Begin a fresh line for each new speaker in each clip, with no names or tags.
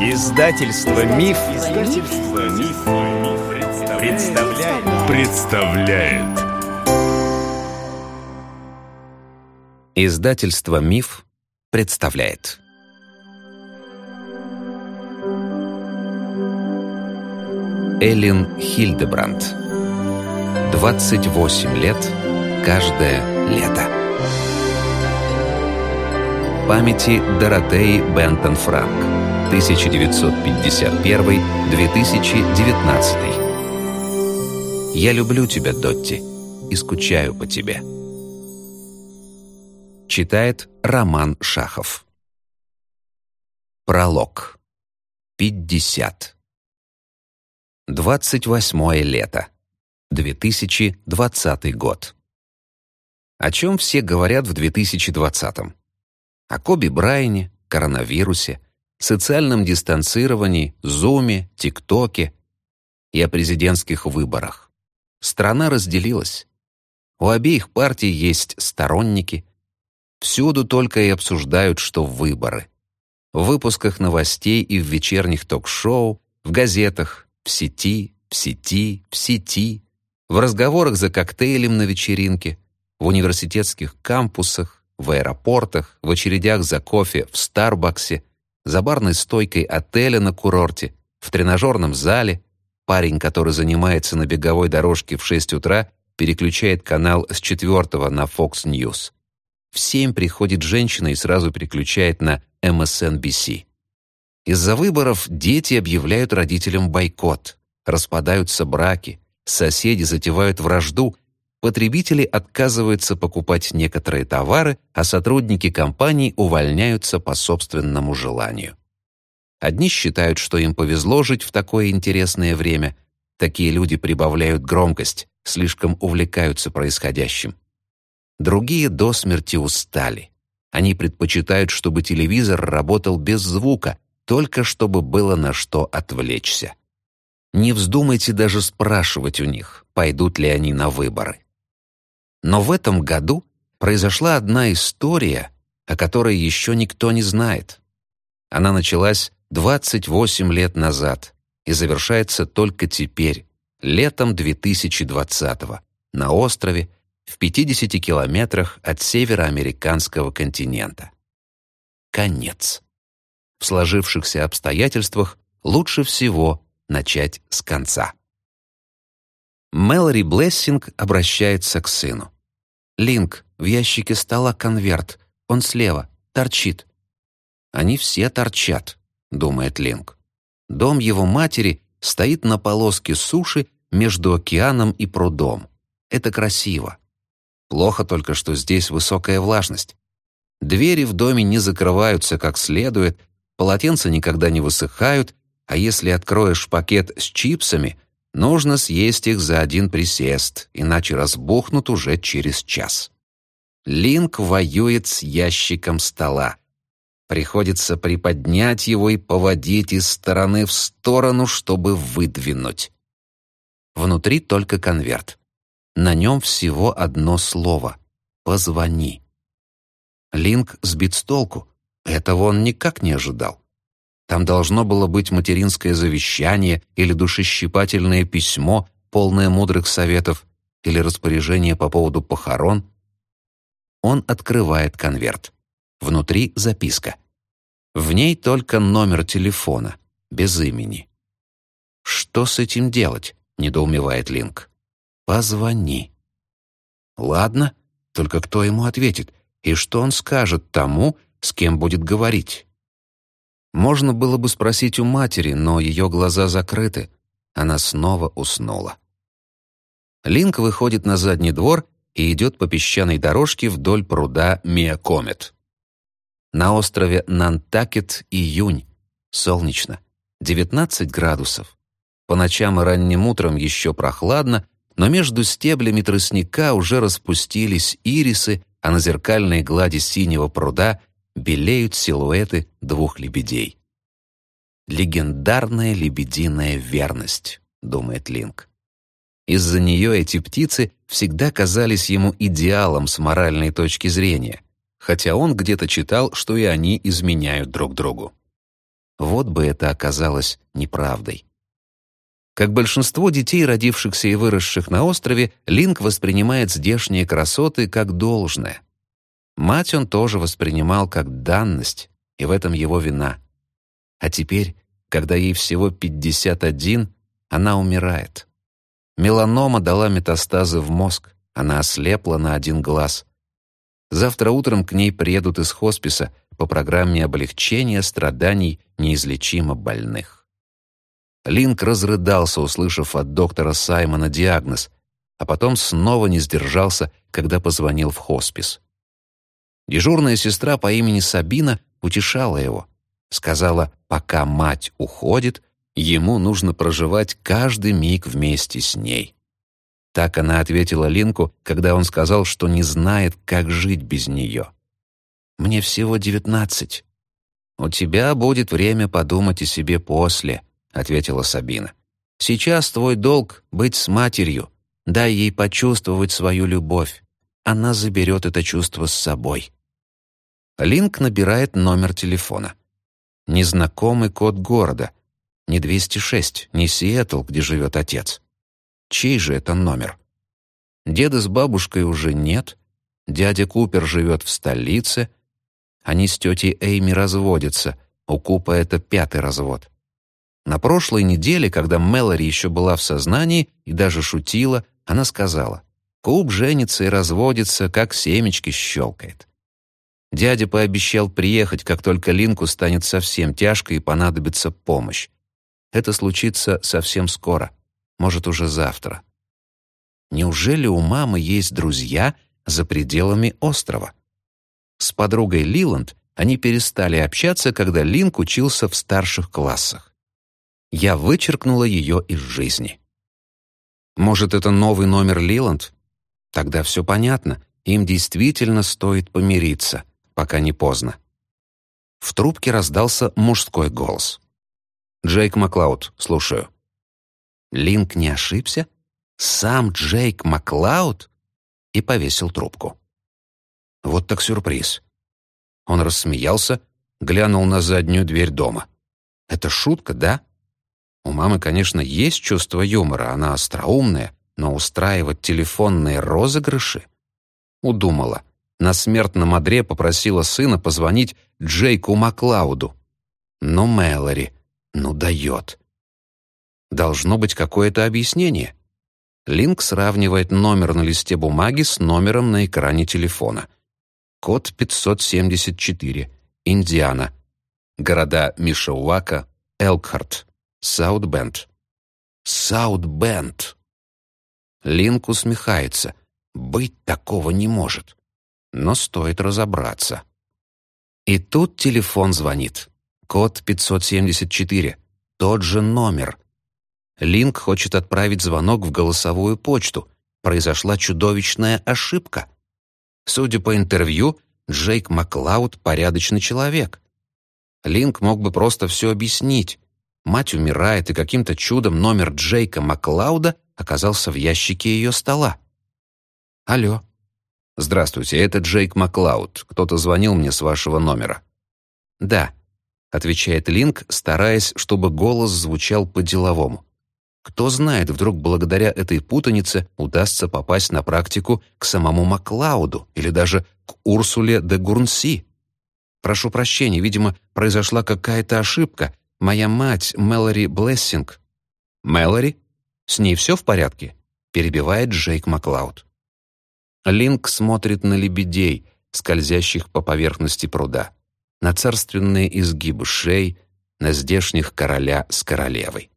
Издательство Миф, Издательство Миф, представляет. представляет. Издательство Миф представляет. Эллин Хильдебранд. 28 лет каждое лето. Памяти Доротеи Бентон Франк. 1951-2019. Я люблю тебя, Дотти, и скучаю по тебе. Читает Роман Шахов. Пролог. 50. 28 лето. 2020 год. О чем все говорят в 2020? О Коби Брайане, коронавирусе, социальном дистанцировании, зуме, тиктоке и о президентских выборах. Страна разделилась. У обеих партий есть сторонники. Всюду только и обсуждают, что выборы. В выпусках новостей и в вечерних ток-шоу, в газетах, в сети, в сети, в сети, в разговорах за коктейлем на вечеринке, в университетских кампусах, в аэропортах, в очередях за кофе в Старбаксе – за барной стойкой отеля на курорте, в тренажерном зале. Парень, который занимается на беговой дорожке в 6 утра, переключает канал с четвертого на Fox News. В 7 приходит женщина и сразу переключает на MSNBC. Из-за выборов дети объявляют родителям бойкот, распадаются браки, соседи затевают вражду, потребители отказываются покупать некоторые товары, а сотрудники компаний увольняются по собственному желанию. Одни считают, что им повезло жить в такое интересное время. Такие люди прибавляют громкость, слишком увлекаются происходящим. Другие до смерти устали. Они предпочитают, чтобы телевизор работал без звука, только чтобы было на что отвлечься. Не вздумайте даже спрашивать у них, пойдут ли они на выборы. Но в этом году произошла одна история, о которой еще никто не знает. Она началась 28 лет назад и завершается только теперь, летом 2020-го, на острове в 50 километрах от североамериканского континента. Конец. В сложившихся обстоятельствах лучше всего начать с конца. Мэлори Блессинг обращается к сыну. Линк, в ящике стола конверт. Он слева, торчит. Они все торчат, думает Линк. Дом его матери стоит на полоске суши между океаном и прудом. Это красиво. Плохо только, что здесь высокая влажность. Двери в доме не закрываются как следует, полотенца никогда не высыхают, а если откроешь пакет с чипсами, Нужно съесть их за один присест, иначе разбухнут уже через час. Линк воюет с ящиком стола. Приходится приподнять его и поводить из стороны в сторону, чтобы выдвинуть. Внутри только конверт. На нем всего одно слово «Позвони». Линк сбит с толку. Этого он никак не ожидал. Там должно было быть материнское завещание или душещипательное письмо, полное мудрых советов, или распоряжение по поводу похорон. Он открывает конверт. Внутри записка. В ней только номер телефона, без имени. «Что с этим делать?» — недоумевает Линк. «Позвони». «Ладно, только кто ему ответит? И что он скажет тому, с кем будет говорить?» Можно было бы спросить у матери, но ее глаза закрыты. Она снова уснула. Линк выходит на задний двор и идет по песчаной дорожке вдоль пруда Миакомет. На острове Нантакет июнь. Солнечно. 19 градусов. По ночам и ранним утром еще прохладно, но между стеблями тростника уже распустились ирисы, а на зеркальной глади синего пруда белеют силуэты двух лебедей. «Легендарная лебединая верность», — думает Линк. Из-за нее эти птицы всегда казались ему идеалом с моральной точки зрения, хотя он где-то читал, что и они изменяют друг другу. Вот бы это оказалось неправдой. Как большинство детей, родившихся и выросших на острове, Линк воспринимает здешние красоты как должное. Мать он тоже воспринимал как данность, и в этом его вина. А теперь, когда ей всего 51, она умирает. Меланома дала метастазы в мозг, она ослепла на один глаз. Завтра утром к ней приедут из хосписа по программе облегчения страданий неизлечимо больных. Линк разрыдался, услышав от доктора Саймона диагноз, а потом снова не сдержался, когда позвонил в хоспис. Дежурная сестра по имени Сабина утешала его. Сказала, пока мать уходит, ему нужно проживать каждый миг вместе с ней. Так она ответила Линку, когда он сказал, что не знает, как жить без нее. «Мне всего девятнадцать. У тебя будет время подумать о себе после», ответила Сабина. Сейчас твой долг — быть с матерью. Дай ей почувствовать свою любовь. Она заберет это чувство с собой. Линк набирает номер телефона. Незнакомый код города. Не 206, не Сиэтл, где живет отец. Чей же это номер? Деда с бабушкой уже нет. Дядя Купер живет в столице. Они с тетей Эйми разводятся. У Купа это пятый развод. На прошлой неделе, когда Мэлори еще была в сознании и даже шутила, она сказала, «Куб женится и разводится, как семечки щелкает». Дядя пообещал приехать, как только Линку станет совсем тяжко и понадобится помощь. Это случится совсем скоро, может, уже завтра. Неужели у мамы есть друзья за пределами острова? С подругой Лиланд они перестали общаться, когда Линк учился в старших классах я вычеркнула ее из жизни. Может, это новый номер Лиланд? Тогда все понятно. Им действительно стоит помириться, пока не поздно. В трубке раздался мужской голос. «Джейк Маклауд, слушаю». Линк не ошибся? Сам Джейк Маклауд? И повесил трубку. Вот так сюрприз. Он рассмеялся, глянул на заднюю дверь дома. «Это шутка, да?» У мамы, конечно, есть чувство юмора, она остроумная, но устраивать телефонные розыгрыши? Удумала. На смертном одре попросила сына позвонить Джейку Маклауду. Ну, Мэлори, ну дает. Должно быть какое-то объяснение. Линк сравнивает номер на листе бумаги с номером на экране телефона. Код 574. Индиана. Города Мишауака, Элкхарт. Саутбенд. Саутбенд. Линк усмехается. Быть такого не может. Но стоит разобраться. И тут телефон звонит. Код 574. Тот же номер. Линк хочет отправить звонок в голосовую почту. Произошла чудовищная ошибка. Судя по интервью, Джейк Маклауд — порядочный человек. Линк мог бы просто все объяснить. Мать умирает, и каким-то чудом номер Джейка Маклауда оказался в ящике ее стола. «Алло». «Здравствуйте, это Джейк Маклауд. Кто-то звонил мне с вашего номера». «Да», — отвечает Линк, стараясь, чтобы голос звучал по-деловому. Кто знает, вдруг благодаря этой путанице удастся попасть на практику к самому Маклауду или даже к Урсуле де Гурнси. Прошу прощения, видимо, произошла какая-то ошибка, Моя мать, Мэлори Блессинг». «Мэлори? С ней все в порядке?» — перебивает Джейк Маклауд. Линк смотрит на лебедей, скользящих по поверхности пруда, на царственные изгибы шей, на здешних короля с королевой.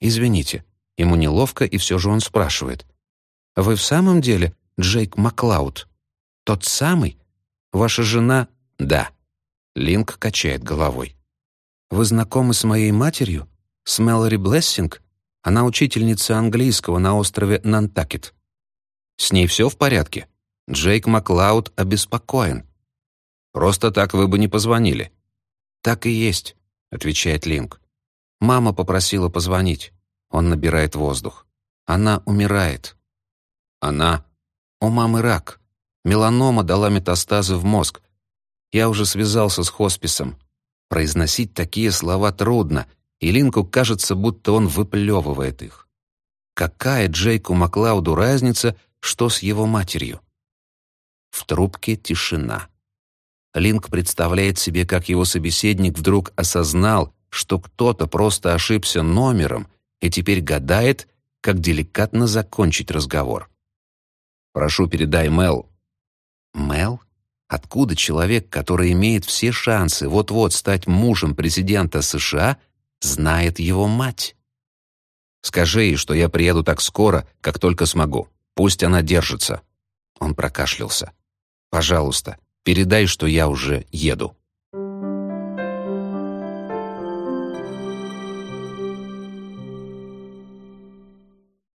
«Извините, ему неловко, и все же он спрашивает. Вы в самом деле Джейк Маклауд? Тот самый? Ваша жена?» «Да». Линк качает головой. Вы знакомы с моей матерью? С Мэлори Блессинг? Она учительница английского на острове Нантакет. С ней все в порядке? Джейк Маклауд обеспокоен. Просто так вы бы не позвонили. Так и есть, отвечает Линк. Мама попросила позвонить. Он набирает воздух. Она умирает. Она? У мамы рак. Меланома дала метастазы в мозг. Я уже связался с хосписом. Произносить такие слова трудно, и Линку кажется, будто он выплевывает их. Какая Джейку Маклауду разница, что с его матерью? В трубке тишина. Линк представляет себе, как его собеседник вдруг осознал, что кто-то просто ошибся номером и теперь гадает, как деликатно закончить разговор. «Прошу, передай Мел». «Мел? Откуда человек, который имеет все шансы вот-вот стать мужем президента США, знает его мать?» «Скажи ей, что я приеду так скоро, как только смогу. Пусть она держится». Он прокашлялся. «Пожалуйста, передай, что я уже еду».